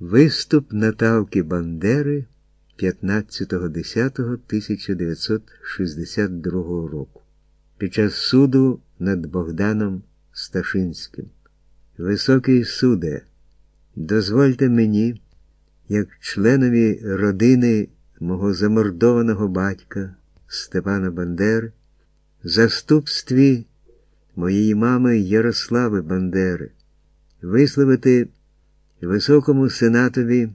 Виступ Наталки Бандери 15.10.1962 року під час суду над Богданом Сташинським. Високий суде, дозвольте мені, як членові родини мого замордованого батька Степана Бандери, заступстві моєї мами Ярослави Бандери, висловити Високому сенатові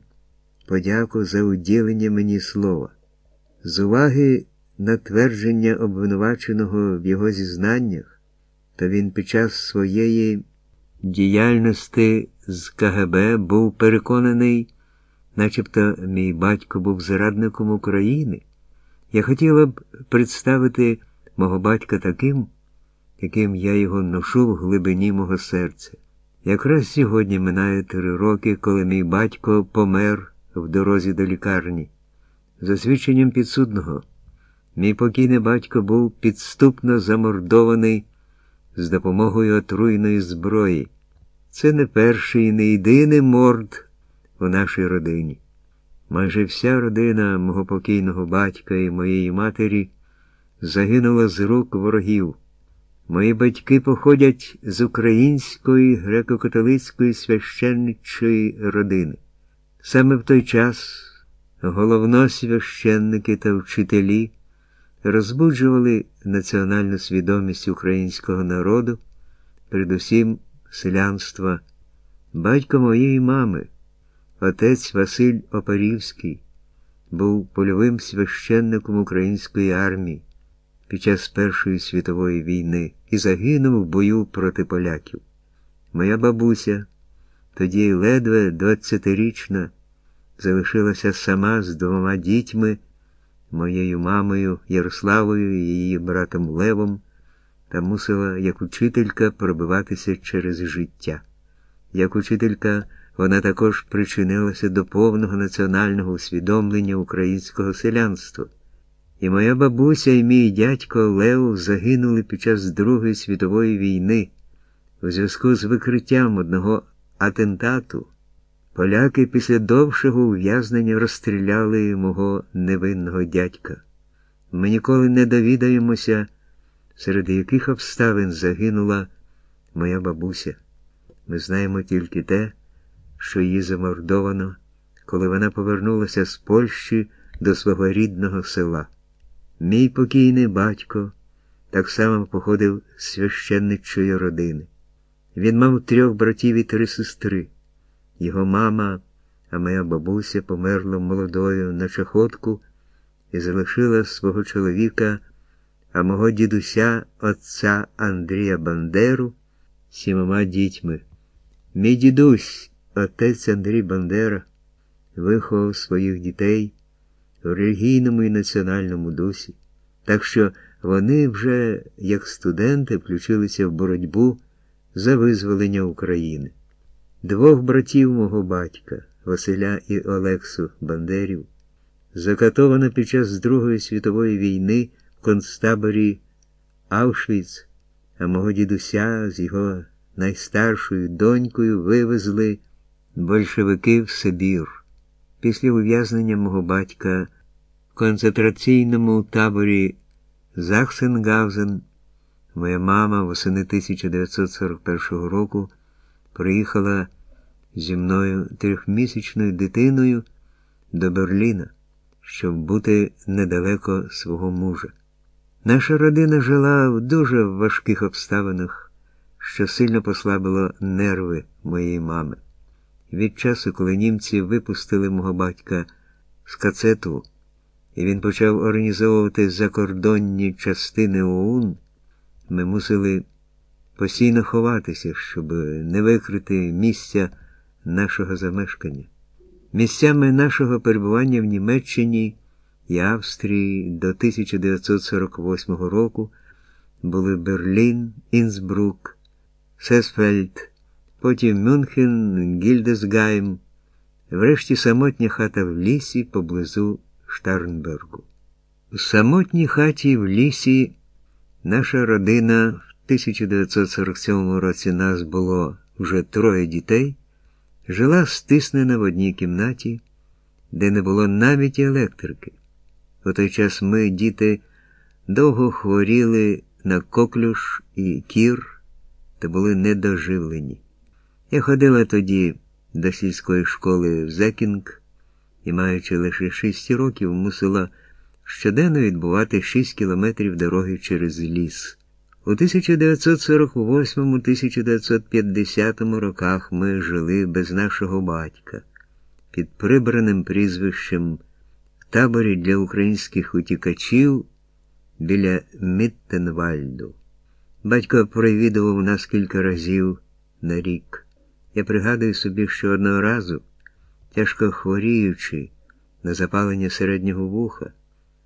подяку за уділення мені слова. З уваги на твердження обвинуваченого в його зізнаннях, то він під час своєї діяльності з КГБ був переконаний, начебто мій батько був зрадником України. Я хотіла б представити мого батька таким, яким я його ношу в глибині мого серця. Якраз сьогодні минає три роки, коли мій батько помер в дорозі до лікарні. За свідченням підсудного, мій покійний батько був підступно замордований з допомогою отруйної зброї. Це не перший і не єдиний морд у нашій родині. Майже вся родина мого покійного батька і моєї матері загинула з рук ворогів. Мої батьки походять з української греко-католицької священничої родини. Саме в той час головносвященники та вчителі розбуджували національну свідомість українського народу, передусім селянства, батько моєї мами, отець Василь Опарівський, був польовим священником української армії під час Першої світової війни і загинув в бою проти поляків. Моя бабуся, тоді ледве двадцятирічна, залишилася сама з двома дітьми, моєю мамою Ярославою і її братом Левом, та мусила, як учителька, пробиватися через життя. Як учителька, вона також причинилася до повного національного усвідомлення українського селянства. І моя бабуся і мій дядько Лео загинули під час Другої світової війни у зв'язку з викриттям одного атентату. Поляки після довшого ув'язнення розстріляли мого невинного дядька. Ми ніколи не довідаємося, серед яких обставин загинула моя бабуся. Ми знаємо тільки те, що її замордовано, коли вона повернулася з Польщі до свого рідного села. Мій покійний батько так само походив з священничої родини. Він мав трьох братів і три сестри. Його мама, а моя бабуся померла молодою на чахотку і залишила свого чоловіка, а мого дідуся, отця Андрія Бандеру, сімома дітьми. Мій дідусь, отець Андрій Бандера, виховав своїх дітей в релігійному і національному дусі, так що вони вже, як студенти, включилися в боротьбу за визволення України. Двох братів мого батька, Василя і Олексу Бандерів, закатовано під час Другої світової війни в концтаборі Аушвіц, а мого дідуся з його найстаршою донькою вивезли большевики в Сибір. Після ув'язнення мого батька в концентраційному таборі Захсенгаузен моя мама восени 1941 року приїхала зі мною трьохмісячною дитиною до Берліна, щоб бути недалеко свого мужа. Наша родина жила в дуже важких обставинах, що сильно послабило нерви моєї мами. Від часу, коли німці випустили мого батька з кацету, і він почав організовувати закордонні частини ОУН, ми мусили постійно ховатися, щоб не викрити місця нашого замешкання. Місцями нашого перебування в Німеччині і Австрії до 1948 року були Берлін, Інсбрук, Сесфельд, потім Мюнхен, Гільдесгайм, врешті самотня хата в лісі поблизу Штарнбергу. У самотній хаті в лісі наша родина в 1947 році нас було вже троє дітей. жила стиснена в одній кімнаті, де не було навіть електрики. У той час ми, діти, довго хворіли на коклюш і кір та були недоживлені. Я ходила тоді до сільської школи в Зекінг і, маючи лише шість років, мусила щоденно відбувати шість кілометрів дороги через ліс. У 1948-1950 роках ми жили без нашого батька під прибраним прізвищем в таборі для українських утікачів біля Міттенвальду. Батько провідував нас кілька разів на рік. Я пригадую собі, що одного разу, тяжко хворіючи на запалення середнього вуха,